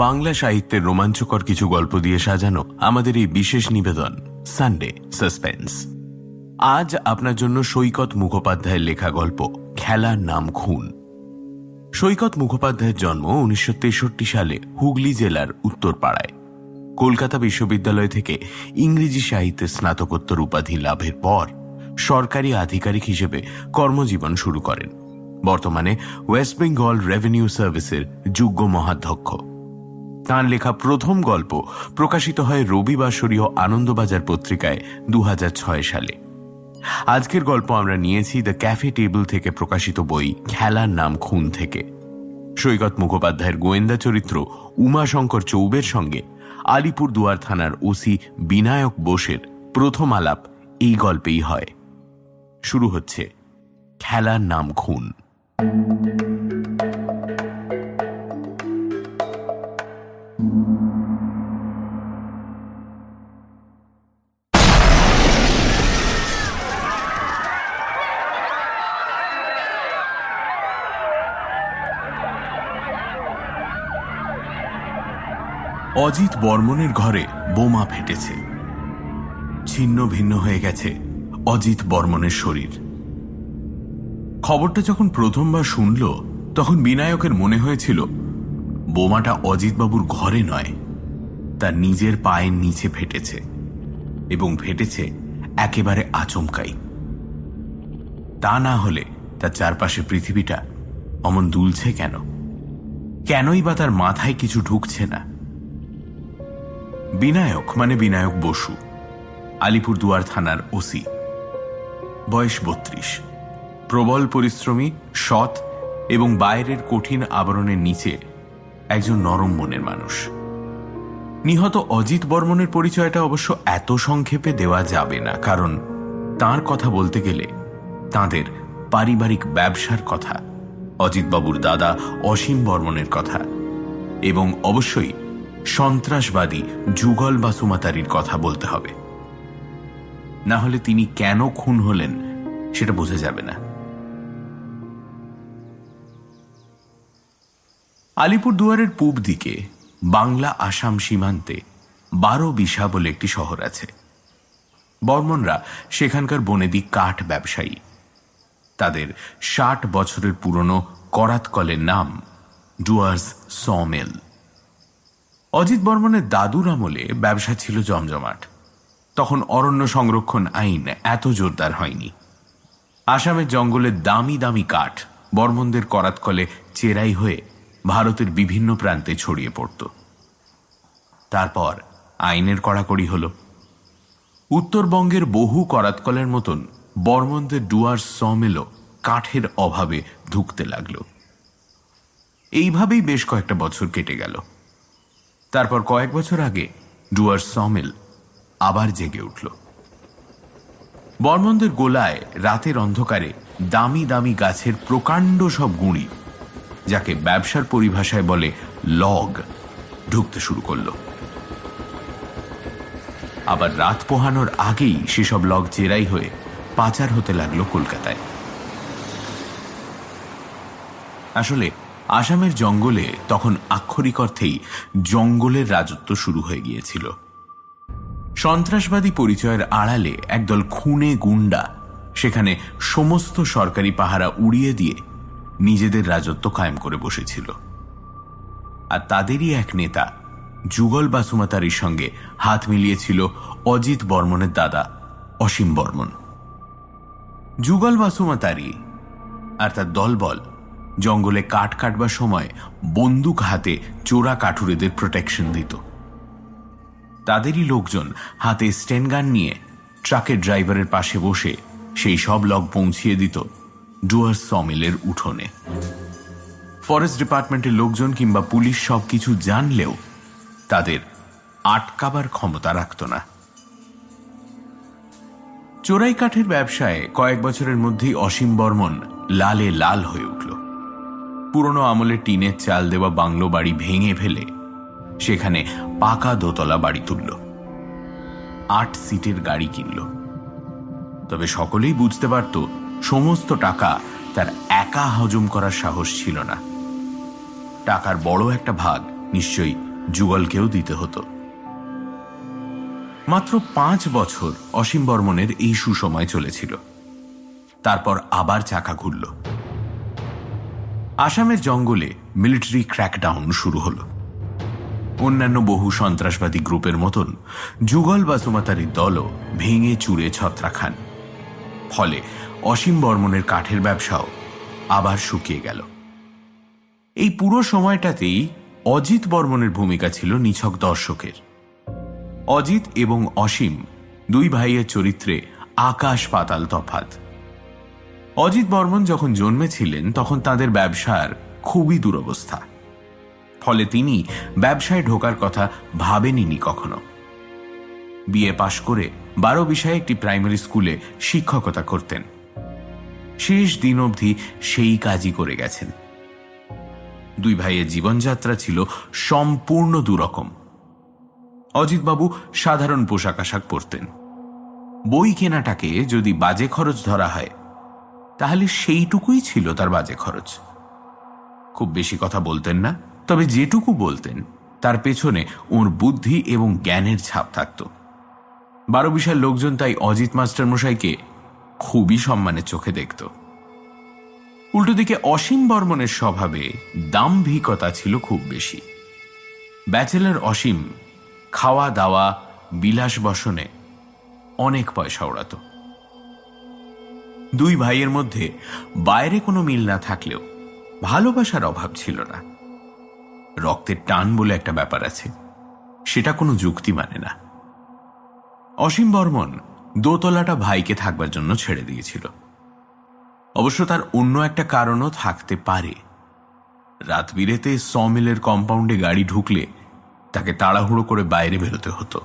বাংলা সাহিত্যের রোমাঞ্চকর কিছু গল্প দিয়ে সাজানো আমাদের এই বিশেষ নিবেদন সানডে সাসপেন্স আজ আপনার জন্য সৈকত মুখোপাধ্যায়ের লেখা গল্প, খেলার নাম খুন। সৈকত মুখোপাধ্যায়ের জন্ম উনিশশো তেষট্টি সালে হুগলি জেলার উত্তরপাড়ায়। কলকাতা বিশ্ববিদ্যালয় থেকে ইংরেজি সাহিত্যে স্নাতকোত্তর উপাধি লাভের পর সরকারি আধিকারিক হিসেবে কর্মজীবন শুরু করেন। বর্তমানে ওয়েস্ট বেঙ্গল রেভিনিউ সার্ভিসের যোগ্য মহাধ্যক্ষ। তাঁর লেখা প্রথম গল্প প্রকাশিত হয় রবিবাসরীয় আনন্দবাজার পত্রিকায় দু হাজার ছয় সালে। আজকের গল্প আমরা নিয়েছি দ্য ক্যাফে টেবিল থেকে প্রকাশিত বই খেলার নাম খুন থেকে। সৈকত মুখোপাধ্যায়ের গোয়েন্দা চরিত্র উমাশঙ্কর চৌবের সঙ্গে আলিপুর দুয়ার থানার ওসি বিনায়ক বোসের প্রথম আলাপ এই গল্পেই হয়। শুরু হচ্ছে খেলার নাম খুন। অজিত বর্মনের ঘরে বোমা ফেটেছে। ছিন্ন ভিন্ন হয়ে গেছে অজিত বর্মনের শরীর। খবরটা যখন প্রথমবার শুনল, তখন বিনায়কের মনে হয়েছিল, বোমাটা অজিতবাবুর ঘরে নয় তার নিজের পায়ের নিচে ফেটেছে এবং ফেটেছে একেবারে আচমকাই। তা না হলে তার চারপাশে পৃথিবীটা অমন দুলছে কেন? কেনই বা তার মাথায় কিছু ঢুকছে না? বিনায়ক মানে বিনায়ক বসু আলিপুরদুয়ার থানার ওসি। বয়স বত্রিশ। প্রবল পরিশ্রমী, সৎ এবং বাইরের কঠিন আবরণের নিচে একজন নরম মনের মানুষ। নিহত অজিত বর্মনের পরিচয়টা অবশ্য এত সংক্ষেপে দেওয়া যাবে না, কারণ তার কথা বলতে গেলে তাদের পারিবারিক ব্যবসার কথা, অজিতবাবুর দাদা অসীম বর্মনের কথা এবং অবশ্যই সন্ত্রাসবাদী যুগল বাসুমাতারির কথা বলতে হবে। না হলে তিনি কেন খুন হলেন সেটা বোঝা যাবে না। আলিপুর দুয়ারের পূব দিকে বাংলা আসাম সীমান্তে বারো বিশা বলে একটি শহর আছে। বর্মনরা সেখানকার বনেদি কাঠ ব্যবসায়ী। তাদের ষাট বছরের পুরনো করাতকলের নাম ডুয়ার্স সমেল। অজিত বর্মনের দাদুর আমলে ব্যবসা ছিল জমজমাট। তখন অরণ্য সংরক্ষণ আইন এত জোরদার হয়নি। আসামের জঙ্গলের দামি দামি কাঠ বর্মনদের করাতকলে চেরাই হয়ে ভারতের বিভিন্ন প্রান্তে ছড়িয়ে পড়ত। তারপর আইনের কড়াকড়ি হল। উত্তরবঙ্গের বহু করাতকলের মতন বর্মনদের ডুয়ার সমেলও কাঠের অভাবে ধুকতে লাগল। এইভাবেই বেশ কয়েকটা বছর কেটে গেল। তারপর কয়েক বছর আগে ডুয়ার সমেল আবার জেগে উঠল। বর্মনদের গোলায় রাতের অন্ধকারে দামি দামি গাছের প্রকাণ্ড সব গুঁড়ি, যাকে ব্যবসার পরিভাষায় বলে লগ, ঢুকতে শুরু করল। আবার রাত পোহানোর আগেই সেসব লগ চেরাই হয়ে পাচার হতে লাগল কলকাতায়। আসলে আসামের জঙ্গলে তখন আক্ষরিক অর্থেই জঙ্গলের রাজত্ব শুরু হয়ে গিয়েছিল। সন্ত্রাসবাদী পরিচয়ের আড়ালে একদল খুনে গুন্ডা সেখানে সমস্ত সরকারি পাহারা উড়িয়ে দিয়ে নিজেদের রাজত্ব কায়েম করে বসেছিল। আর তাদেরই এক নেতা যুগল বাসুমাতারির সঙ্গে হাত মিলিয়েছিল অজিত বর্মনের দাদা অসীম বর্মন। যুগল বাসুমাতারি আর তার দলবল জঙ্গলে কাঠ কাটবার সময় বন্দুক হাতে চোরা কাঠুরেদের প্রোটেকশন দিত। তাদেরই লোকজন হাতে স্টেনগান নিয়ে ট্রাকের ড্রাইভারের পাশে বসে সেই সব লগ পৌঁছিয়ে দিত ডুয়ার সমিলের উঠোনে। ফরেস্ট ডিপার্টমেন্টের লোকজন কিংবা পুলিশ সব কিছু জানলেও তাদের আটকাবার ক্ষমতা রাখত না। চোরাই কাঠের ব্যবসায় কয়েক বছরের মধ্যেই অসীম বর্মন লালে লাল হয়ে উঠল। পুরনো আমলে টিনের চাল দেওয়া বাংলো বাড়ি ভেঙে ফেলে সেখানে পাকা দোতলা বাড়ি তুলল। আট সিটের গাড়ি কিনল। তবে সকলেই বুঝতে পারত, সমস্ত টাকা তার একা হজম করার সাহস ছিল না। টাকার বড় একটা ভাগ নিশ্চয়ই যুগলকেও দিতে হতো। মাত্র পাঁচ বছর অসীম বর্মনের এই সুসময় চলেছিল। তারপর আবার চাকা ঘুরল। আসামের জঙ্গলে মিলিটারি ক্র্যাকডাউন শুরু হল। অন্যান্য বহু সন্ত্রাসবাদী গ্রুপের মতন যুগল বা বাসুমাতারির দলও ভেঙে চুরে ছত্রা খান ফলে অসীম বর্মনের কাঠের ব্যবসাও আবার শুকিয়ে গেল। এই পুরো সময়টাতেই অজিত বর্মনের ভূমিকা ছিল নিছক দর্শকের। অজিত এবং অসীম দুই ভাইয়ের চরিত্রে আকাশ পাতাল তফাত। অজিত বর্মন যখন জন্মেছিলেন, তখন তাদের ব্যবসার খুবই দুরবস্থা। ফলে তিনি ব্যবসায় ঢোকার কথা ভাবেননি কখনো। বিএ পাশ করে বারো বিষয়ে একটি প্রাইমারি স্কুলে শিক্ষকতা করতেন। শেষ দিন অবধি সেই কাজই করে গেছেন। দুই ভাইয়ের জীবনযাত্রা ছিল সম্পূর্ণ দুরকম। অজিতবাবু সাধারণ পোশাক আশাক পরতেন। বই কেনাটাকে যদি বাজে খরচ ধরা হয় তাহলে সেইটুকুই ছিল তার বাজে খরচ। খুব বেশি কথা বলতেন না, তবে যেটুকু বলতেন, তার পেছনে ওর বুদ্ধি এবং জ্ঞানের ছাপ থাকত। বারো বিশাল লোকজন তাই অজিত মাস্টার মশাইকে খুবই সম্মানের চোখে দেখত। উল্টো দিকে অসীম বর্মনের স্বভাবে দাম্ভিকতা ছিল খুব বেশি। ব্যাচেলার অসীম খাওয়া দাওয়া বিলাস বসনে অনেক পয়সা ওড়াত। দুই ভাইয়ের মধ্যে বাইরে কোনো মিল না থাকলেও ভালোবাসার অভাব ছিল না। রক্তের টান বলে একটা ব্যাপার আছে, সেটা কোনো যুক্তি মানে না। অসীম বর্মন দোতলাটা ভাইকে থাকবার জন্য ছেড়ে দিয়েছিল। অবশ্য তার অন্য একটা কারণও থাকতে পারে। রাত বিরেতে সমিলের কম্পাউন্ডে গাড়ি ঢুকলে তাকে তাড়াহুড়ো করে বাইরে বেরোতে হতো।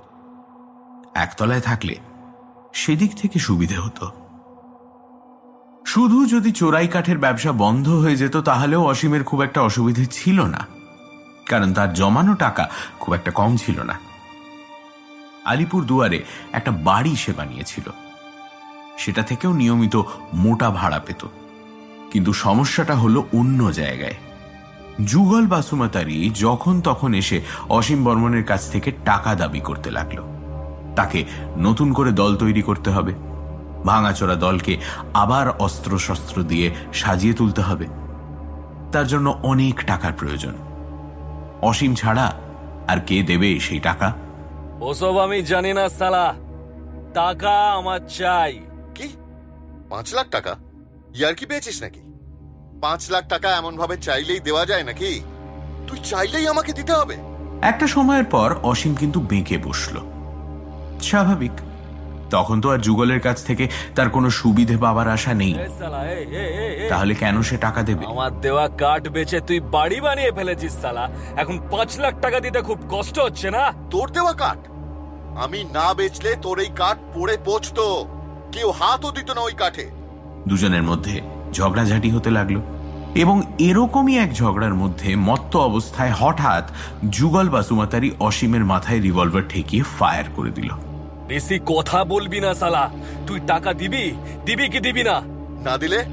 একতলায় থাকলে সেদিক থেকে সুবিধে হতো। শুধু যদি চোরাই কাঠের ব্যবসা বন্ধ হয়ে যেত, তাহলেও অসীমের খুব একটা অসুবিধে ছিল না। কারণ তার জমানো টাকা খুব একটা কম ছিল না। আলিপুর দুয়ারে একটা বাড়ি সে বানিয়েছিল। সেটা থেকেও নিয়মিত মোটা ভাড়া পেত। কিন্তু সমস্যাটা হলো অন্য জায়গায়। যুগল বাসুমাতারি যখন তখন এসে অসীম বর্মনের কাছ থেকে টাকা দাবি করতে লাগল। তাকে নতুন করে দল তৈরি করতে হবে। ভাঙাচোরা দলকে আবার অস্ত্র শস্ত্র দিয়ে সাজিয়ে তুলতে হবে। তার জন্য অনেক টাকার প্রয়োজন। অসীম ছাড়া আর কে দেবে সেই টাকা? ওসব আমি জানি না সালা। টাকা আমার চাই। কি? পাঁচ লাখ টাকা? ইয়ার কি পেয়েছিস নাকি? পাঁচ লাখ টাকা এমন ভাবে চাইলেই দেওয়া যায় নাকি? তুই চাইলেই আমাকে দিতে হবে। একটা সময়ের পর অসীম কিন্তু বেঁকে বসল। স্বাভাবিক তখন তো আর যুগলের কাছ থেকে তার কোনো সুবিধে পাবার আশা নেই। তাহলে কেন সে টাকা দেবে? আমার দেওয়া কাঠ বেচে তুই বাড়ি বানিয়ে ফেলেছিস সালা এখন পাঁচ লাখ টাকা দিতে খুব কষ্ট হচ্ছে না? তোর দেওয়া কাঠ? আমি না বেচলে তোর এই কাঠ পড়ে পচতো। কেউ হাতও দিত না ওই কাঠে। দুজনের মধ্যে ঝগড়াঝাটি হতে লাগল। এবং এরকমই এক ঝগড়ার মধ্যে মত্ত অবস্থায় হঠাৎ যুগল বাসুমাতারি অসীমের মাথায় রিভলভার ঠেকিয়ে ফায়ার করে দিল। বেশি কথা বলবি না সালা তুই টাকা দিবি? দিবি কি দিবি না? না দিলে?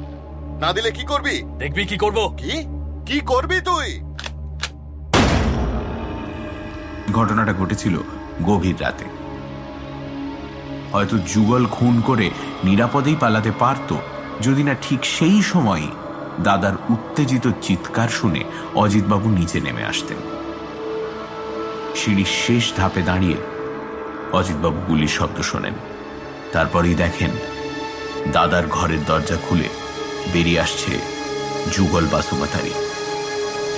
না দিলে কি করবি? দেখবি কি করব? কি? কি করবি তুই? ঘটনাটা ঘটেছিল গভীর রাতে। হয়তো যুগল খুন করে নিরাপদেই পালাতে পারত যদি না ঠিক সেই সময় দাদার উত্তেজিত চিৎকার শুনে অজিতবাবু নিচে নেমে আসতেন। সিঁড়ির শেষ ধাপে দাঁড়িয়ে অজিতবাবু গুলির শব্দ শোনেন তারপরেই দেখেন, দাদার ঘরের দরজা খুলে বেরিয়ে আসছে যুগল বাসুমাতারি।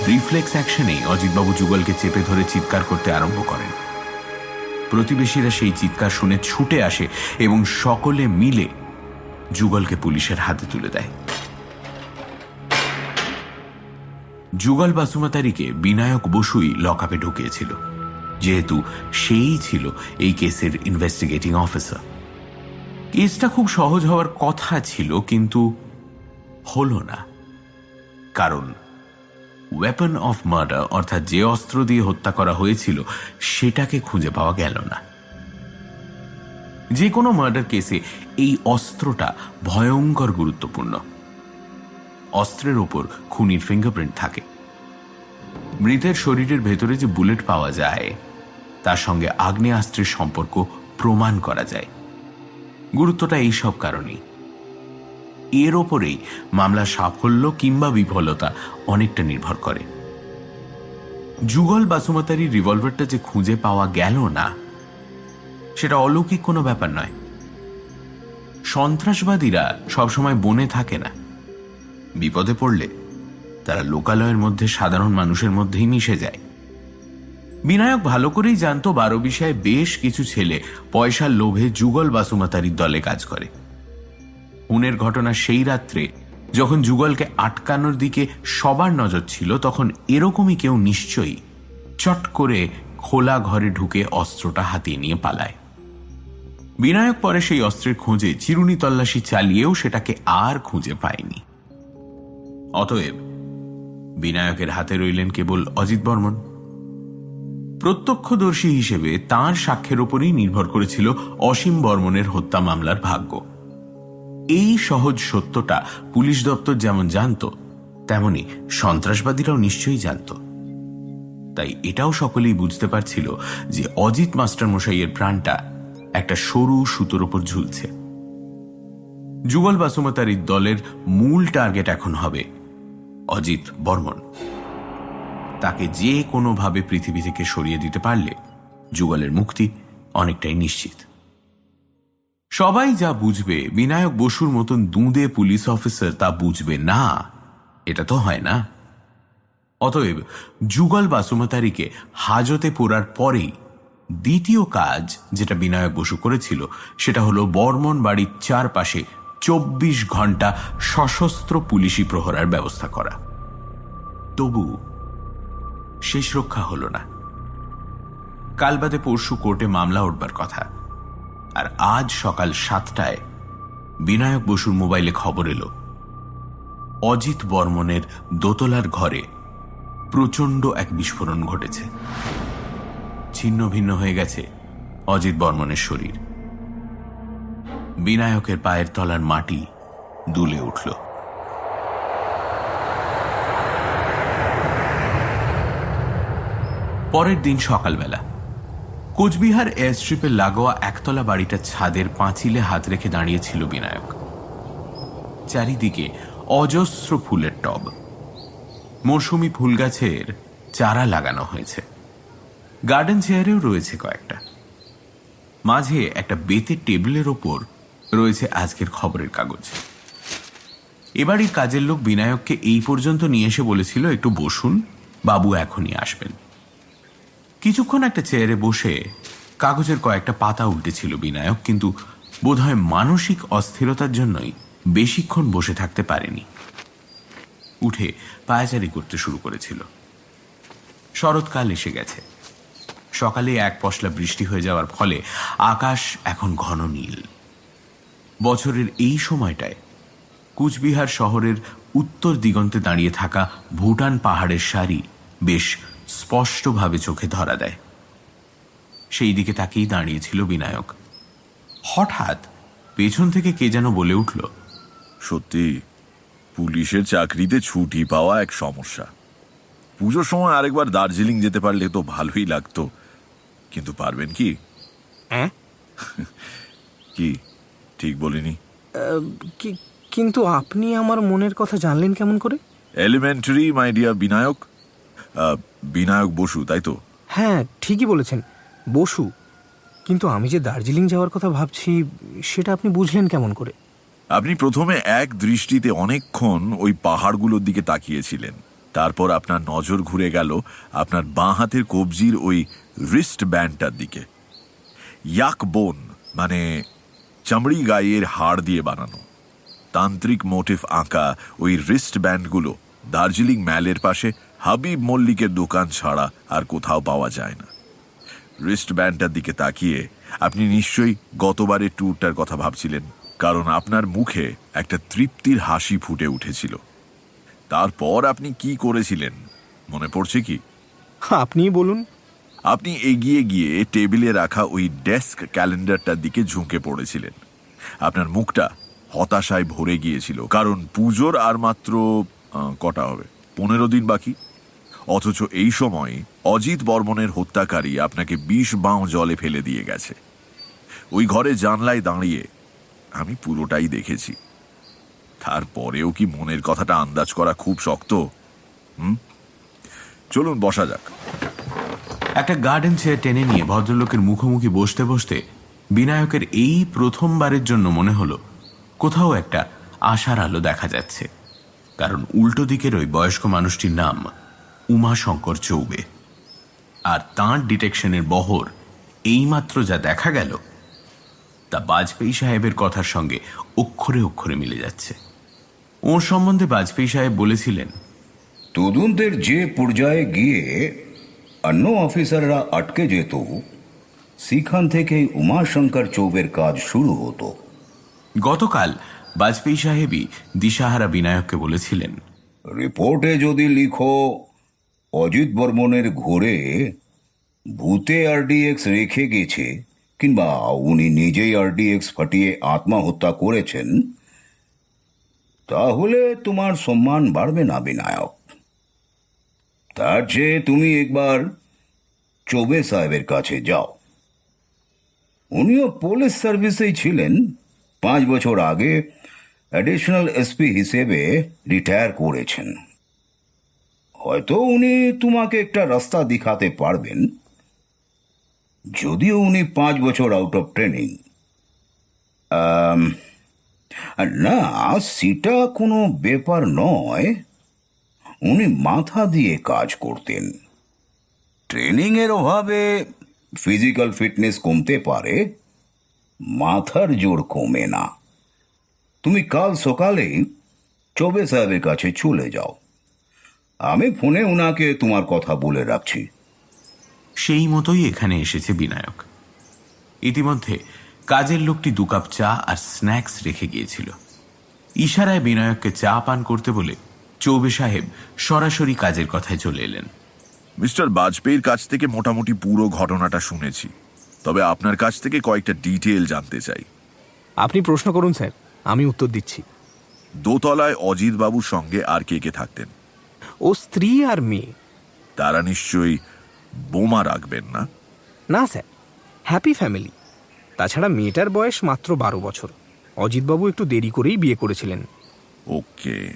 রিফ্লেক্স অ্যাকশনেই অজিতবাবু যুগলকে চেপে ধরে চিৎকার করতে আরম্ভ করেন। প্রতিবেশীরা সেই চিৎকার শুনে ছুটে আসে এবং সকলে মিলে যুগলকে পুলিশের হাতে তুলে দেয়। যুগল বাসুমাতারিকে বিনায়ক বসুই লকআপে ঢুকিয়েছিল। যেহেতু সেই ছিল এই কেসের ইনভেস্টিগেটিং অফিসার কেসটা খুব সহজ হওয়ার কথা ছিল, কিন্তু হলো না। কারণ ওয়েপন অফ মার্ডার অর্থাৎ যে অস্ত্র দিয়ে হত্যা করা হয়েছিল, সেটাকে খুঁজে পাওয়া গেল না। যে কোনো মার্ডার কেসে এই অস্ত্রটা ভয়ঙ্কর গুরুত্বপূর্ণ। অস্ত্রের ওপর খুনির ফিঙ্গারপ্রিন্ট থাকে। মৃতের শরীরের ভেতরে যে বুলেট পাওয়া যায় তার সঙ্গে আগ্নেয়াস্ত্রের সম্পর্ক প্রমাণ করা যায়। গুরুত্বটা এই সব কারণেই। এর ওপরেই মামলার সাফল্য কিংবা বিফলতা অনেকটা নির্ভর করে। যুগল বাসুমাতারি রিভলভারটা যে খুঁজে পাওয়া গেল না, সেটা অলৌকিক কোনো ব্যাপার নয়। সন্ত্রাসবাদীরা সবসময় বনে থাকে না। বিপদে পড়লে তারা লোকালয়ের মধ্যে সাধারণ মানুষের মধ্যেই মিশে যায়। বিনায়ক ভালো করেই জানতো বারো বিষয়ে বেশ কিছু ছেলে পয়সার লোভে যুগল বাসুমাতারির দলে কাজ করে। উনের ঘটনা সেই রাত্রে যখন যুগলকে আটকানোর দিকে সবার নজর ছিল, তখন এরকমই কেউ নিশ্চয়ই চট করে খোলা ঘরে ঢুকে অস্ত্রটা হাতিয়ে নিয়ে পালায়। বিনায়ক পরে সেই অস্ত্রের খোঁজে চিরুনি তল্লাশি চালিয়েও সেটাকে আর খুঁজে পায়নি। অতএব বিনায়কের হাতে রইলেন কেবল অজিত বর্মন। প্রত্যক্ষদর্শী হিসেবে তার সাক্ষ্যের ওপরই নির্ভর করেছিল অসীম বর্মনের হত্যা মামলার ভাগ্য। এই সহজ সত্যটা পুলিশ দপ্তর যেমন জানত, তেমনি সন্ত্রাসবাদীরাও নিশ্চয়ই জানত। তাই এটাও সকলেই বুঝতে পারছিল যে অজিত মাস্টার মশাইয়ের প্রাণটা একটা সরু সুতোর ওপর ঝুলছে। যুগল বাসুমতারির দলের মূল টার্গেট এখন হবে অজিত বর্মন। তাকে যে কোনোভাবে পৃথিবী থেকে সরিয়ে দিতে পারলে যুগলের মুক্তি অনেকটাই নিশ্চিত। সবাই যা বুঝবে, বিনায়ক বসুর মতন দুঁদে পুলিশ অফিসার তা বুঝবে না, এটা তো হয় না। অতএব যুগল বাসুমতারিকে হাজতে পড়ার পরেই দ্বিতীয় কাজ যেটা বিনায়ক বসু করেছিল, সেটা হলো বর্মন বাড়ির চারপাশে চব্বিশ ঘণ্টা সশস্ত্র পুলিশি প্রহরার ব্যবস্থা করা। তবু শেষ রক্ষা হলো না। কাল বাদে পরশু কোর্টে মামলা উঠবার কথা। আর আজ সকাল সাতটায় বিনায়ক বসুর মোবাইলে খবর এলো। অজিত বর্মনের দোতলার ঘরে প্রচণ্ড এক বিস্ফোরণ ঘটেছে। ছিন্ন ভিন্ন হয়ে গেছে অজিত বর্মনের শরীর। বিনায়কের পায়ের তলার মাটি দুলে উঠল। পরের দিন সকালবেলা। কোচবিহার এয়ারস্ট্রিপের লাগোয়া একতলা বাড়িটা ছাদের পাঁচিলে হাত রেখে দাঁড়িয়েছিল বিনায়ক। চারিদিকে অজস্র ফুলের টব। মৌসুমি ফুল গাছের চারা লাগানো হয়েছে। গার্ডেন চেয়ারেও রয়েছে কয়েকটা। মাঝে একটা বেতের টেবিলের ওপর রয়েছে আজকের খবরের কাগজ। এবারই কাজের লোক বিনায়ককে এই পর্যন্ত নিয়ে এসে বলেছিল, একটু বসুন, বাবু এখনই আসবেন। কিছুক্ষণ একটা চেয়ারে বসে কাগজের কয়েকটা পাতা উল্টেছিল বিনায়ক, কিন্তু বোধহয় মানসিক অস্থিরতার জন্যই বেশিক্ষণ বসে থাকতে পারেনি। উঠে পায়াচারি করতে শুরু করেছিল। শরৎকাল এসে গেছে। সকালে এক পশলা বৃষ্টি হয়ে যাওয়ার ফলে আকাশ এখন ঘন নীল। বছরের এই সময়টায় কুচবিহার শহরের উত্তর দিগন্তে দাঁড়িয়ে থাকা ভুটান পাহাড়ের সারি বেশ স্পষ্টভাবে চোখে ধরা দেয়। সেই দিকে তাকেই দাঁড়িয়েছিল বিনায়ক। হঠাৎ পেছন থেকে কে যেন বলে উঠল সত্যি পুলিশের চাকরিতে ছুটি পাওয়া এক সমস্যা। পুজোর সময় আরেকবার দার্জিলিং যেতে পারলে তো ভালোই লাগতো। কিন্তু পারবেন কি? হ্যাঁ? কি? ঠিক বলিনি। কি- কিন্তু আপনি আমার মনের কথা জানলেন কেমন করে? Elementary my dear Binayak. Binayak Basu তাই তো? হ্যাঁ ঠিকই বলেছেন। বসু। কিন্তু আমি যে দার্জিলিং যাওয়ার কথা ভাবছি সেটা আপনি বুঝলেন কেমন করে? আপনি প্রথমে এক দৃষ্টিতে অনেকক্ষণ ওই পাহাড়গুলোর দিকে তাকিয়েছিলেন। তারপর আপনার নজর ঘুরে গেল আপনার বাঁ হাতের কবজির ওই রিস্ট ব্যান্ডটার দিকে। ইয়াক বোন মানে চামড়ি গায়ের হাড় দিয়ে বানানো। তান্ত্রিক মোটিভ আঁকা ওই রিস্ট ব্যান্ডগুলো দার্জিলিং ম্যালের পাশে হাবিব মল্লিকের দোকান ছাড়া আর কোথাও পাওয়া যায় না। রিস্ট ব্যান্ডটার দিকে তাকিয়ে আপনি নিশ্চয়ই গতবারের ট্যুরটার কথা ভাবছিলেন কারণ আপনার মুখে একটা তৃপ্তির হাসি ফুটে উঠেছিল। তারপর আপনি কি করেছিলেন মনে পড়ছে কি? আপনিই বলুন। আপনি এগিয়ে গিয়ে টেবিলে রাখা ওই ডেস্ক ক্যালেন্ডারটার দিকে ঝুঁকে পড়েছিলেন। আপনার মুখটা হতাশায় ভরে গিয়েছিল কারণ পুজোর আর মাত্র কটা হবে? পনেরো দিন বাকি? অথচ এই সময় অজিত বর্মনের হত্যাকারী আপনাকে বিষ বাঁও জলে ফেলে দিয়ে গেছে। ওই ঘরে জানলায় দাঁড়িয়ে আমি পুরোটাই দেখেছি। তারপরেও কি মনের কথাটা আন্দাজ করা খুব শক্ত? হুম? চলুন, বসা যাক। একটা গার্ডেন চেয়ার টেনে নিয়ে ভদ্রলোকের মুখোমুখি বসতে বসতে বিনায়কের এই প্রথমবারের জন্য মনে হলো, কোথাও একটা আশার আলো দেখা যাচ্ছে। কারণ উল্টো দিকের ওই বয়স্ক মানুষটির নাম উমাশঙ্কর চৌবে। আর তাঁর ডিটেকশনের বহর এইমাত্র যা দেখা গেল তা বাজপেয়ী সাহেবের কথার সঙ্গে অক্ষরে অক্ষরে মিলে যাচ্ছে। ওর সম্বন্ধে বাজপেয়ী সাহেব বলেছিলেন তদন্তের যে পর্যায়ে গিয়ে অন্য অফিসাররা আটকে যেত সেখান থেকেই উমাশঙ্কর চৌবের কাজ শুরু হতো। গতকাল বাজপেয়ী সাহেবই দিশাহারা বিনায়ককে বলেছিলেন রিপোর্টে যদি লিখো অজিত বর্মনের ঘোরে ভূতে আরডিএক্স রেখে গেছে, কিংবা উনি নিজেই আরডিএক্স ফাটিয়ে আত্মহত্যা করেছেন, তাহলে তোমার সম্মান বাড়বে না, বিনায়ক। তার চেয়ে তুমি একবার চৌবে সাহেবের কাছে যাও। উনিও পুলিশ সার্ভিসেই ছিলেন। পাঁচ বছর আগে অ্যাডিশনাল এসপি হিসেবে রিটায়ার করেছেন। হয়তো উনি তোমাকে একটা রাস্তা দেখাতে পারবেন। যদিও উনি পাঁচ বছর আউট অফ ট্রেনিং না, সেটা কোনো ব্যাপার নয়। উনি মাথা দিয়ে কাজ করতেন। ট্রেনিংয়ের অভাবে ফিজিক্যাল ফিটনেস কমতে পারে, মাথার জোর কমে না। তুমি কাল সকালেই চৌবে সাহেবের কাছে চলে যাও। আমি ফোনে ওনাকে তোমার কথা বলে রাখছি। সেই মতোই এখানে এসেছে বিনায়ক। ইতিমধ্যে কাজের লোকটি দু কাপ চা আর স্ন্যাক্স রেখে গিয়েছিল। ইশারায় বিনায়ককে চা পান করতে বলে চৌবে সাহেব সরাসরি কাজের কথায় চলে এলেন। মিস্টার বাজপেয়ীর কাছ থেকে মোটামুটি পুরো ঘটনাটা শুনেছি। তবে আপনার কাছ থেকে কয়েকটা ডিটেল জানতে চাই। আপনি প্রশ্ন করুন স্যার। আমি উত্তর দিচ্ছি। দোতলায় অজিত বাবুর সঙ্গে আর কে কে থাকতেন? ও স্ত্রী আর মেয়ে। তারা নিশ্চয়ই বোমা রাখবেন না? না স্যার। Happy family. তাছাড়া মেয়েটার বয়স মাত্র বারো বছর। অজিতবাবু একটু দেরি করেই বিয়ে করেছিলেন। ওকে।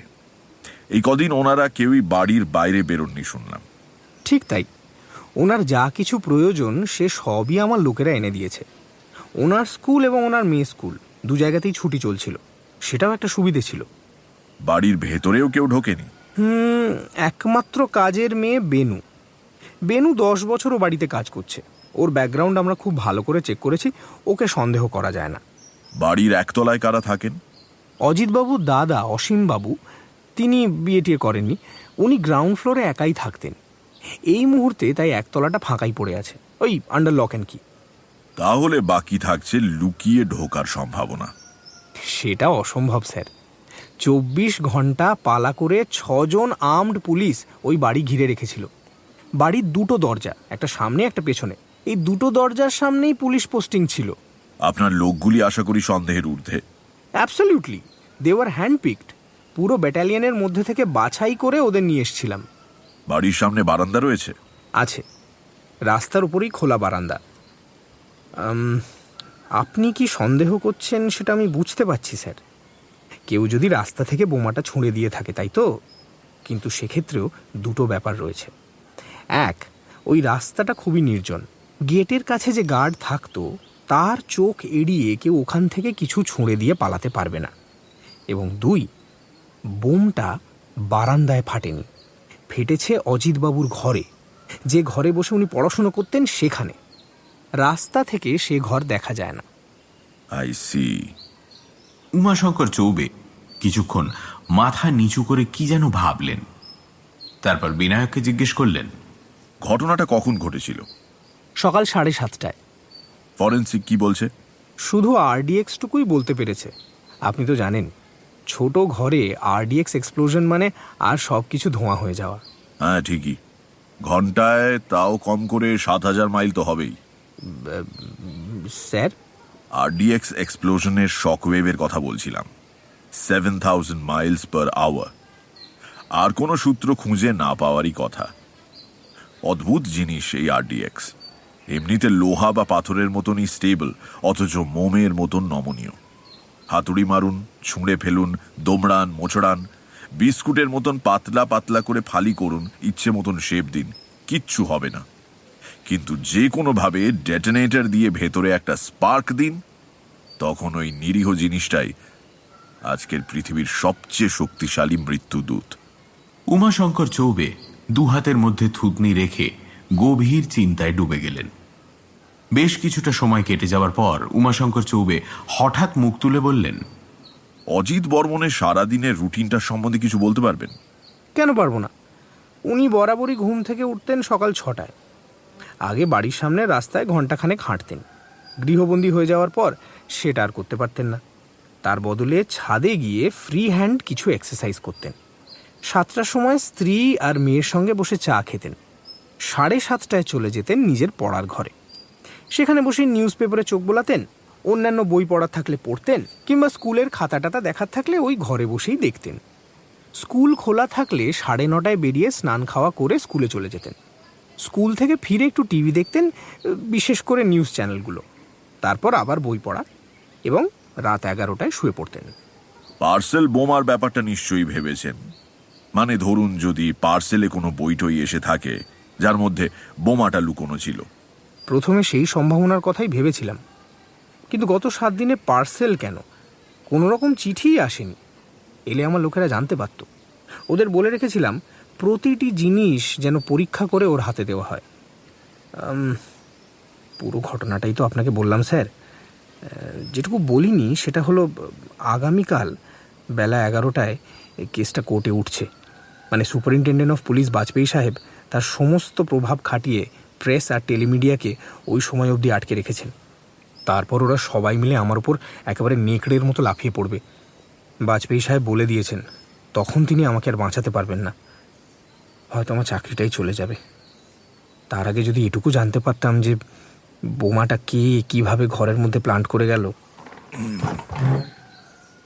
এই কদিন ওনারা কেউই বাড়ির বাইরে বেরোননি শুনলাম। ঠিক তাই। ওনার যা কিছু প্রয়োজন সে সবই আমার লোকেরা এনে দিয়েছে। ওনার স্কুল এবং ওনার মেয়ে স্কুল দু জায়গাতেই ছুটি চলছিল। সেটাও একটা সুবিধে ছিল। বাড়ির ভেতরেও কেউ ঢোকেনি? একমাত্র কাজের মেয়ে বেনু। বেনু দশ বছরও বাড়িতে কাজ করছে। ওর ব্যাকগ্রাউন্ড আমরা খুব ভালো করে চেক করেছি ওকে সন্দেহ করা যায় না। বাড়ির একতলায় কারা থাকেন? অজিতবাবুর দাদা অসীমবাবু তিনি বিয়ে টিয়ে করেননি উনি গ্রাউন্ড ফ্লোরে একাই থাকতেন। এই মুহূর্তে তাই একতলাটা ফাঁকাই পড়ে আছে ওই আন্ডার লক অ্যান্ড কি তাহলে বাকি থাকছে লুকিয়ে ঢোকার সম্ভাবনা। সেটা অসম্ভব স্যার। চব্বিশ ঘণ্টা পালা করে ছজন আর্মড পুলিশ ওই বাড়ি ঘিরে রেখেছিল। বাড়ির দুটো দরজা একটা সামনে একটা পেছনে। এই দুটো দরজার সামনেই পুলিশ পোস্টিং ছিল। আপনার লোকগুলি আশা করি সন্দেহের ঊর্ধ্বে। অ্যাবসলিউটলি দেওয়ার হ্যান্ডপিকড পুরো ব্যাটালিয়নের মধ্যে থেকে বাছাই করে ওদের নিয়ে এসছিলাম। বাড়ির সামনে বারান্দা রয়েছে? আছে। রাস্তার উপরেই খোলা বারান্দা। আপনি কি সন্দেহ করছেন সেটা আমি বুঝতে পারছি স্যার। কেউ যদি রাস্তা থেকে বোমাটা ছুঁড়ে দিয়ে থাকে, তাই তো? কিন্তু সেক্ষেত্রেও দুটো ব্যাপার রয়েছে। এক, ওই রাস্তাটা খুবই নির্জন। গেটের কাছে যে গার্ড থাকতো, তার চোখ এড়িয়ে কেউ ওখান থেকে কিছু ছুঁড়ে দিয়ে পালাতে পারবে না। এবং দুই, বোমটা বারান্দায় ফাটেনি। ফেটেছে অজিতবাবুর ঘরে। যে ঘরে বসে উনি পড়াশুনো করতেন সেখানে। রাস্তা থেকে সে ঘর দেখা যায় না। আই সি উমাশঙ্কর চৌবে কিছুক্ষণ মাথা নিচু করে কি যেন ভাবলেন। তারপর বিনায়ককে জিজ্ঞেস করলেন ঘটনাটা কখন ঘটেছিল? সকাল সাড়ে সাতটায়। ফরেন্সিক কি বলছে? শুধু আরডিএক্সটুকুই বলতে পেরেছে। আপনি তো জানেন ছোট ঘরে আরডিএক্স এক্সপ্লোশন মানে আর সব কিছু ধোঁয়া হয়ে যাওয়া। হ্যাঁ ঠিকই। ঘন্টায় তাও কম করে সাত হাজার মাইল তো হবেই। স্যার? আরডিএক্স এক্সপ্লোশনের শকওয়েভের কথা বলছিলাম। Seven thousand miles per hour আর কোনো সূত্র খুঁজে না পাওয়ারই কথা। অদ্ভুত জিনিস এই আরডিএক্স এমনিতে লোহা বা পাথরের মতনই স্টেবল অথচ মোমের মতন নমনীয়। হাতুড়ি মারুন, ছুঁড়ে ফেলুন, দোমড়ান, মোচড়ান, বিস্কুটের মতন পাতলা পাতলা করে ফালি করুন, ইচ্ছে মতন শেপ দিন, কিচ্ছু হবে না। কিন্তু যে কোনোভাবে ডেটোনেটর দিয়ে ভেতরে একটা স্পার্ক দিন, তখন ওই নিরীহ জিনিসটাই আজকের পৃথিবীর সবচেয়ে শক্তিশালী মৃত্যুদূত। উমাশঙ্কর চৌবে দু হাতের মধ্যে থুতনি রেখে গভীর চিন্তায় ডুবে গেলেন। বেশ কিছুটা সময় কেটে যাওয়ার পর উমাশঙ্কর চৌবে হঠাৎ মুখ তুলে বললেন অজিত বর্মনের সারাদিনের রুটিনটা সম্বন্ধে কিছু বলতে পারবেন? কেন পারব না? উনি বরাবরই ঘুম থেকে উঠতেন সকাল ছটায়। আগে বাড়ির সামনে রাস্তায় ঘন্টাখানেক হাঁটতেন। গৃহবন্দী হয়ে যাওয়ার পর সেটা আর করতে পারতেন না। তার বদলে ছাদে গিয়ে ফ্রি হ্যান্ড কিছু এক্সারসাইজ করতেন। সাতটার সময় স্ত্রী আর মেয়ের সঙ্গে বসে চা খেতেন। সাড়ে সাতটায় চলে যেতেন নিজের পড়ার ঘরে। সেখানে বসে নিউজ পেপারে চোখ বোলাতেন, অন্যান্য বই পড়ার থাকলে পড়তেন, কিংবা স্কুলের খাতা টাতা দেখার থাকলে ওই ঘরে বসেই দেখতেন। স্কুল খোলা থাকলে সাড়ে নটায় বেরিয়ে স্নান খাওয়া করে স্কুলে চলে যেতেন। স্কুল থেকে ফিরে একটু টিভি দেখতেন, বিশেষ করে নিউজ চ্যানেলগুলো। তারপর আবার বই পড়া এবং রাত এগারোটায় শুয়ে পড়তেন। পার্সেল বোমার ব্যাপারটা নিশ্চয়ই ভেবেছেন। মানে ধরুন যদি পার্সেলে কোনো বইটই এসে থাকে যার মধ্যে বোমাটা লুকোনো ছিল। প্রথমে সেই সম্ভাবনার কথাই ভেবেছিলাম। কিন্তু গত সাত দিনে পার্সেল কেন? কোনো রকম চিঠিই আসেনি। এলে আমার লোকেরা জানতে পারত। ওদের বলে রেখেছিলাম প্রতিটি জিনিস যেন পরীক্ষা করে ওর হাতে দেওয়া হয়। পুরো ঘটনাটাই তো আপনাকে বললাম স্যার। যেটুকু বলিনি, সেটা হলো, আগামীকাল বেলা এগারোটায় কেসটা কোর্টে উঠছে। মানে সুপারিনটেন্ডেন্ট অফ পুলিশ বাজপেয়ী সাহেব তার সমস্ত প্রভাব খাটিয়ে প্রেস আর টেলিমিডিয়াকে ওই সময় অবধি আটকে রেখেছেন। তারপর ওরা সবাই মিলে আমার উপর একেবারে নেকড়ের মতো লাফিয়ে পড়বে। বাজপেয়ী সাহেব বলে দিয়েছেন, তখন তিনি আমাকে আর বাঁচাতে পারবেন না। হয়তো আমার চাকরিটাই চলে যাবে। তার আগে যদি এটুকু জানতে পারতাম যে বোমাটা কে কীভাবে ঘরের মধ্যে প্লান্ট করে গেল?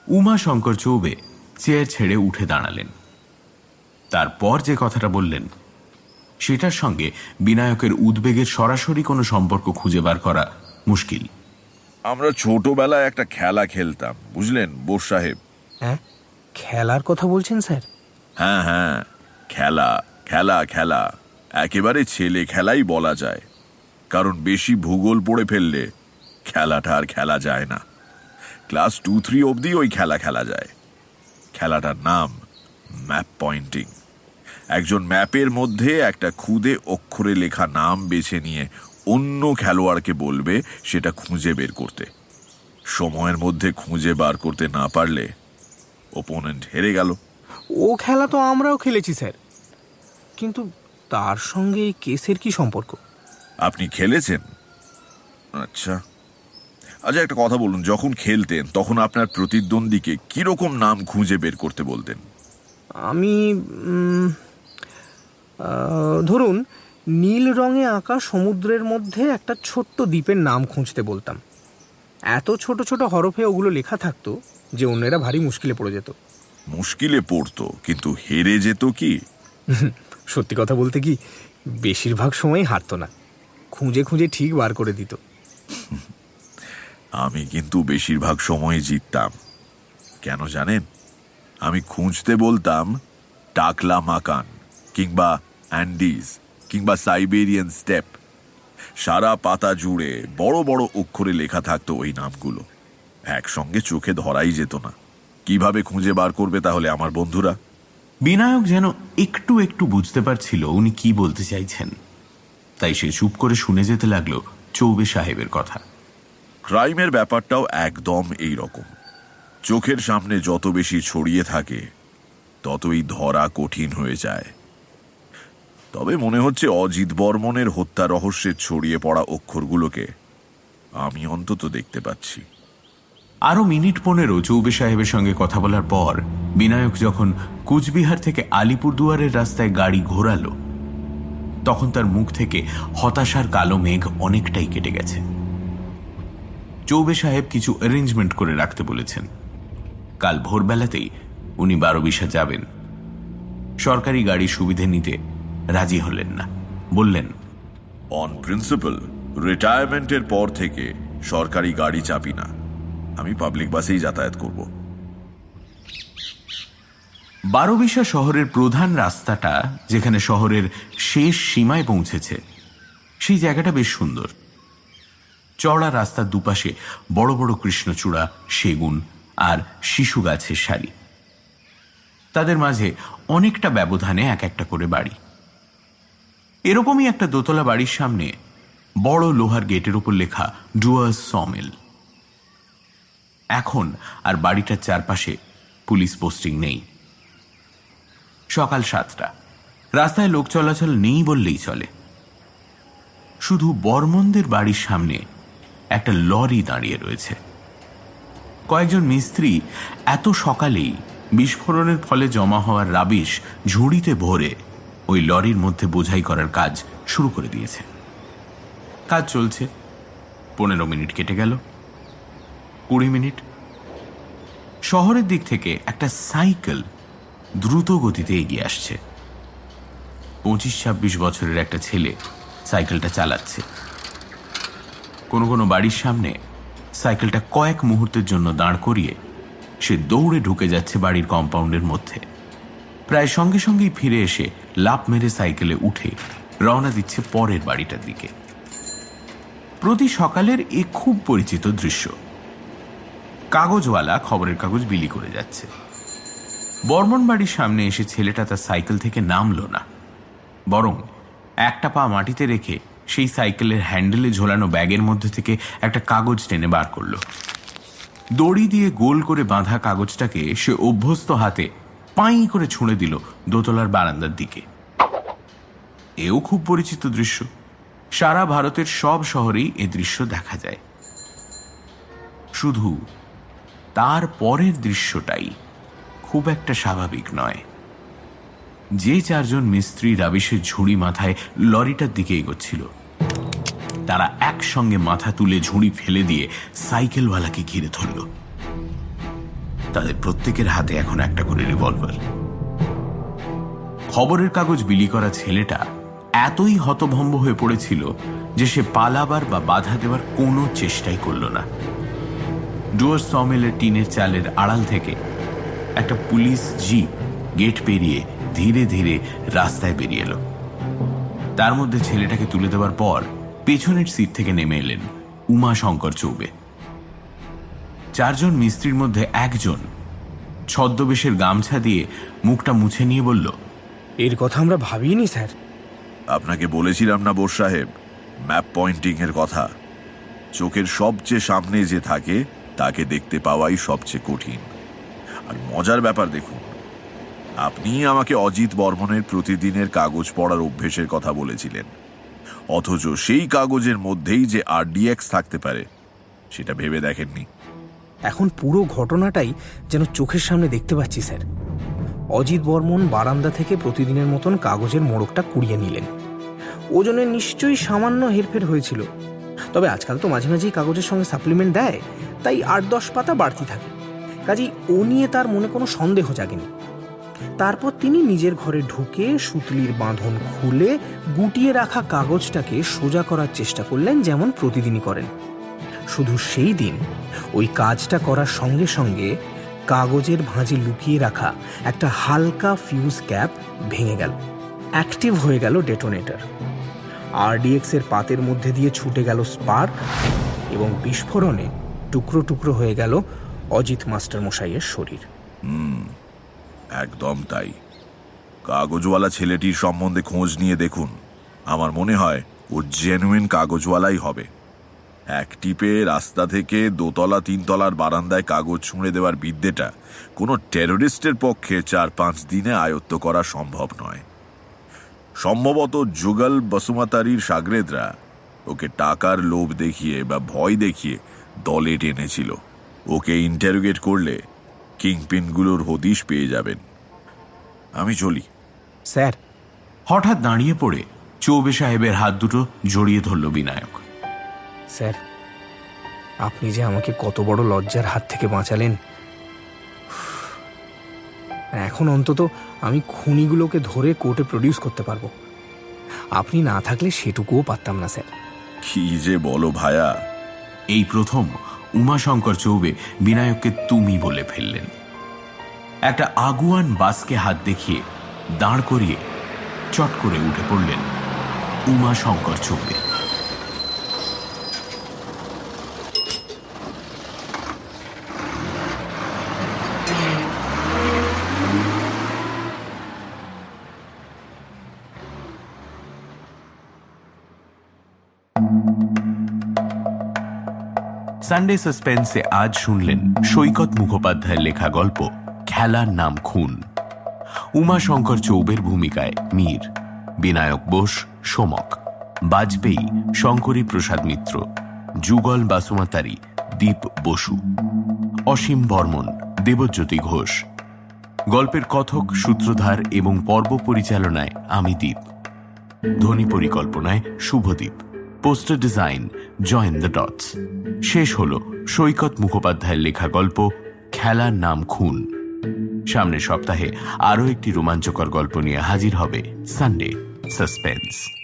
উমাশঙ্কর চৌবে চেয়ার ছেড়ে উঠে দাঁড়ালেন। তারপর যে কথাটা বললেন সেটার সঙ্গে বিনায়কের উদ্বেগের সরাসরি কোনো সম্পর্ক খুঁজে বার করা মুশকিল। আমরা ছোটবেলায় একটা খেলা খেলতাম বুঝলেন বোস সাহেব? হ্যাঁ? খেলার কথা বলছেন স্যার? হ্যাঁ হ্যাঁ খেলা খেলা খেলা। একেবারে ছেলে খেলাই বলা যায়। কারণ বেশি ভূগোল পড়ে ফেললে খেলাটা আর খেলা যায় না। ক্লাস টু, থ্রি অবধি ওই খেলা খেলা যায়। খেলাটার নাম ম্যাপ পয়েন্টিং। একজন ম্যাপের মধ্যে একটা খুদে অক্ষরে লেখা নাম বেছে নিয়ে অন্য খেলোয়াড়কে বলবে সেটা খুঁজে বের করতে। সময়ের মধ্যে খুঁজে বার করতে না পারলে ওপোনেন্ট হেরে গেল। ও খেলা তো আমরাও খেলেছি, স্যার। কিন্তু তার সঙ্গে কেসের কি সম্পর্ক? আপনি খেলেছেন? আচ্ছা। আচ্ছা একটা কথা বলুন। যখন খেলতেন তখন আপনার প্রতিদ্বন্দ্বীকে কীরকম নাম খুঁজে বের করতে বলতেন? আমি ধরুন নীল রঙে আঁকা সমুদ্রের মধ্যে একটা ছোট্ট দ্বীপের নাম খুঁজতে বলতাম। এত ছোট ছোট হরফে ওগুলো লেখা থাকতো যে অন্যেরা ভারী মুশকিলে পড়ে যেত। মুশকিলে পড়তো কিন্তু হেরে যেত কি? সত্যি কথা বলতে কি বেশিরভাগ সময়ই হারতো না। খুঁজে খুঁজে ঠিক বার করে দিত। আমি কিন্তু বেশিরভাগ সময় জিততাম। কেন জানেন? আমি খুঁজতে বলতাম টাকলা মাকান কিংবা অ্যান্ডিজ কিংবা সাইবেরিয়ান স্টেপ। সারা পাতা জুড়ে বড় বড় অক্ষরে লেখা থাকতো ওই নামগুলো। একসঙ্গে চোখে ধরাই যেত না। কীভাবে খুঁজে বার করবে তাহলে আমার বন্ধুরা? বিনায়ক যেন একটু একটু বুঝতে পারছিল উনি কি বলতে চাইছেন। তাই সে চুপ করে শুনে যেতে লাগল চৌবে সাহেবের কথা। ক্রাইমের ব্যাপারটাও একদম এই রকম। চোখের সামনে যত বেশি ছড়িয়ে থাকে ততই ধরা কঠিন হয়ে যায়। তবে মনে হচ্ছে অজিত বর্মনের হত্যা রহস্যের ছড়িয়ে পড়া অক্ষরগুলোকে আমি অন্তত দেখতে পাচ্ছি। আরও মিনিট পনেরো চৌবে সাহেবের সঙ্গে কথা বলার পর বিনায়ক যখন কুচবিহার থেকে আলিপুরদুয়ারের রাস্তায় গাড়ি ঘোরালো তখন তার মুখ থেকে হতাশার কালো মেঘ অনেকটাই কেটে গেছে। চৌবে সাহেব কিছু অ্যারেঞ্জমেন্ট করে রাখতে বলেছেন। কাল ভোরবেলাতেই উনি বারো বিশা যাবেন। সরকারি গাড়ি সুবিধে নিতে রাজি হলেন না। বললেন অন প্রিন্সিপাল রিটায়ারমেন্টের পর থেকে সরকারি গাড়ি চাপি না। আমি পাবলিক বাসেই যাতায়াত করব। বারোবিশা শহরের প্রধান রাস্তাটা যেখানে শহরের শেষ সীমায় পৌঁছেছে, সেই জায়গাটা বেশ সুন্দর। চওড়া রাস্তার দুপাশে বড় বড় কৃষ্ণচূড়া, সেগুন আর শিশু গাছের সারি তাদের মাঝে অনেকটা ব্যবধানে এক একটা করে বাড়ি। এরকমই একটা দোতলা বাড়ির সামনে বড় লোহার গেটের উপর লেখা ডুয়ার্স সমিল। এখন আর বাড়িটার চারপাশে পুলিশ পোস্টিং নেই। সকাল সাতটা। রাস্তায় লোক চলাচল নেই বললেই চলে। শুধু বর্মনদের বাড়ির সামনে একটা লরি দাঁড়িয়ে রয়েছে। কয়েকজন মিস্ত্রি এত সকালেই বিস্ফোরণের ফলে জমা হওয়ার রাবিশ ঝুড়িতে ভরে ওই লরির মধ্যে বোঝাই করার কাজ শুরু করে দিয়েছে। কাজ চলছে। পনেরো মিনিট কেটে গেল। কুড়ি মিনিট। শহরের দিক থেকে একটা সাইকেল দ্রুত গতিতে এগিয়ে আসছে। পঁচিশ ছাব্বিশ বছরের একটা ছেলে সাইকেলটা চালাচ্ছে। কোনো কোনো বাড়ির সামনে সাইকেলটা কয়েক মুহূর্তের জন্য দাঁড় করিয়ে সে দৌড়ে ঢুকে যাচ্ছে বাড়ির কম্পাউন্ডের মধ্যে। প্রায় সঙ্গে সঙ্গেই ফিরে এসে লাফ মেরে সাইকেলে উঠে রওনা দিচ্ছে পরের বাড়িটার দিকে। প্রতি সকালের এ খুব পরিচিত দৃশ্য। কাগজওয়ালা খবরের কাগজ বিলি করে যাচ্ছে। বর্মন বাড়ির সামনে এসে ছেলেটা তার সাইকেল থেকে নামলো না। বরং একটা পা মাটিতে রেখে সেই সাইকেলের হ্যান্ডেলে ঝোলানো ব্যাগের মধ্যে থেকে একটা কাগজ টেনে বার করল। দড়ি দিয়ে গোল করে বাঁধা কাগজটাকে সে অভ্যস্ত হাতে পাই করে ছুঁড়ে দিল দোতলার বারান্দার দিকে। এও খুব পরিচিত দৃশ্য। সারা ভারতের সব শহরেই এ দৃশ্য দেখা যায়। শুধু তার পরের দৃশ্যটাই। খুব একটা স্বাভাবিক নয়। যে চারজন মিস্ত্রি রাবিশের ঝুড়ি মাথায় লরিটার দিকে এগোচ্ছিল, তারা একসঙ্গে মাথা তুলে ঝুড়ি ফেলে দিয়ে সাইকেলওয়ালাকে ঘিরে ধরল। তাদের প্রত্যেকের হাতে এখন একটা করে রিভলভার। খবরের কাগজ বিলি করা ছেলেটা এতই হতভম্ব হয়ে পড়েছিল যে সে পালাবার বা বাধা দেওয়ার কোনো চেষ্টাই করল না। ডুয়ার সমিলের টিনের চালের আড়াল থেকে একটা পুলিশ জিপ গেট পেরিয়ে ধীরে ধীরে রাস্তায় বেরিয়ে এলো। তার মধ্যে ছেলেটাকে তুলে দেওয়ার পর পেছনের সিট থেকে নেমে এলেন উমা শঙ্কর চৌবে। চারজন মিস্ত্রির মধ্যে একজন ছদ্মবেশের গামছা দিয়ে মুখটা মুছে নিয়ে বলল এর কথা আমরা ভাবিনি স্যার। আপনাকে বলেছিলাম না বোস সাহেব ম্যাপ পয়েন্টিং এর কথা। চোখের সবচেয়ে সামনে যে থাকে তাকে দেখতে পাওয়াই সবচেয়ে কঠিন। আর মজার ব্যাপার দেখুন। আপনি আমাকে অজিত বর্মনের প্রতিদিনের কাগজ পড়ার অভ্যেসের কথা বলেছিলেন। অথচ সেই কাগজের মধ্যেই যে আরডিএক্স থাকতে পারে, সেটা ভেবে দেখেননি। এখন পুরো ঘটনাটাই যেন চোখের সামনে দেখতে পাচ্ছি, স্যার। অজিত বর্মন বারান্দা থেকে প্রতিদিনের মতন কাগজের মোড়কটা কুড়িয়ে নিলেন। ওজনের নিশ্চয়ই সামান্য হেরফের হয়েছিল। তবে আজকাল তো মাঝে মাঝেই কাগজের সঙ্গে সাপ্লিমেন্ট দেয়, তাই আট দশ পাতা বাড়তি থাকে। কাজেই ও নিয়ে তার মনে কোনো সন্দেহ জাগেনি। তারপর তিনি নিজের ঘরে ঢুকে সুতলির বাঁধন খুলে গুটিয়ে রাখা কাগজটাকে সোজা করার চেষ্টা করলেন যেমন প্রতিদিনই করেন। শুধু সেই দিন ওই কাজটা করার সঙ্গে সঙ্গে কাগজের ভাঁজে লুকিয়ে রাখা একটা হালকা ফিউজ ক্যাপ ভেঙে গেল। অ্যাক্টিভ হয়ে গেল ডেটোনেটর আরডিএক্স এর পাতের মধ্যে দিয়ে ছুটে গেল স্পার্ক এবং বিস্ফোরণে টুকরো টুকরো হয়ে গেল অজিত মাস্টার মশাইয়ের শরীর একদম তাই। কাগজওয়ালা ছেলেটির সম্বন্ধে খোঁজ নিয়ে দেখুন। আমার মনে হয় ও জেনুইন কাগজওয়ালাই হবে। এক টিপে রাস্তা থেকে দোতলা, তিনতলার বারান্দায় কাগজ ছুঁড়ে দেওয়ার বিদ্যেটা কোনো টেররিস্টের পক্ষে চার পাঁচ দিনে আয়ত্ত করা সম্ভব নয়। সম্ভবত যুগল বসুমাতারির সাগরেদরা ওকে টাকার লোভ দেখিয়ে বা ভয় দেখিয়ে দলে টেনেছিল। ওকে ইন্টারোগেট করলে কিংপিনগুলোর হদিশ পেয়ে যাবেন। আমি চলি। স্যার হঠাৎ দাঁড়িয়ে পড়ে চৌবে সাহেবের হাত দুটো জড়িয়ে ধরল বিনায়ক। স্যার আপনি যে আমাকে কত বড় লজ্জার হাত থেকে বাঁচালেন। এখন অন্তত আমি খুনিগুলোকে ধরে কোর্টে প্রডিউস করতে পারব। আপনি না থাকলে সেটুকুও পারতাম না স্যার। কি যে বলো ভায়া। এই প্রথম উমাশঙ্কর চৌবে বিনায়ককে তুমি বলে ফেললেন। একটা আগুয়ান বাসকে হাত দেখিয়ে দাঁড় করিয়ে চট করে উঠে পড়লেন উমাশঙ্কর চৌবে। সানডে সাসপেন্সে আজ শুনলেন সৈকত মুখোপাধ্যায়ের লেখা গল্প, খেলার নাম খুন। উমাশঙ্কর চৌবের ভূমিকায় মীর, বিনায়ক বোস, সোমক, বাজপেয়ী, শঙ্করী প্রসাদ মিত্র, যুগল বাসুমাতারি, দীপ বসু, অসীম বর্মন, দেবজ্যোতি ঘোষ। গল্পের কথক, সূত্রধার এবং পর্ব পরিচালনায় আমি দ্বীপ ধ্বনি পরিকল্পনায় Subhadeep. Poster design, join the dots. শেষ হল সৈকত মুখোপাধ্যায়ের লেখা গল্প, খেলার নাম খুন। সামনের সপ্তাহে আরও একটি রোমাঞ্চকর গল্প নিয়ে হাজির হবে সানডে সাসপেন্স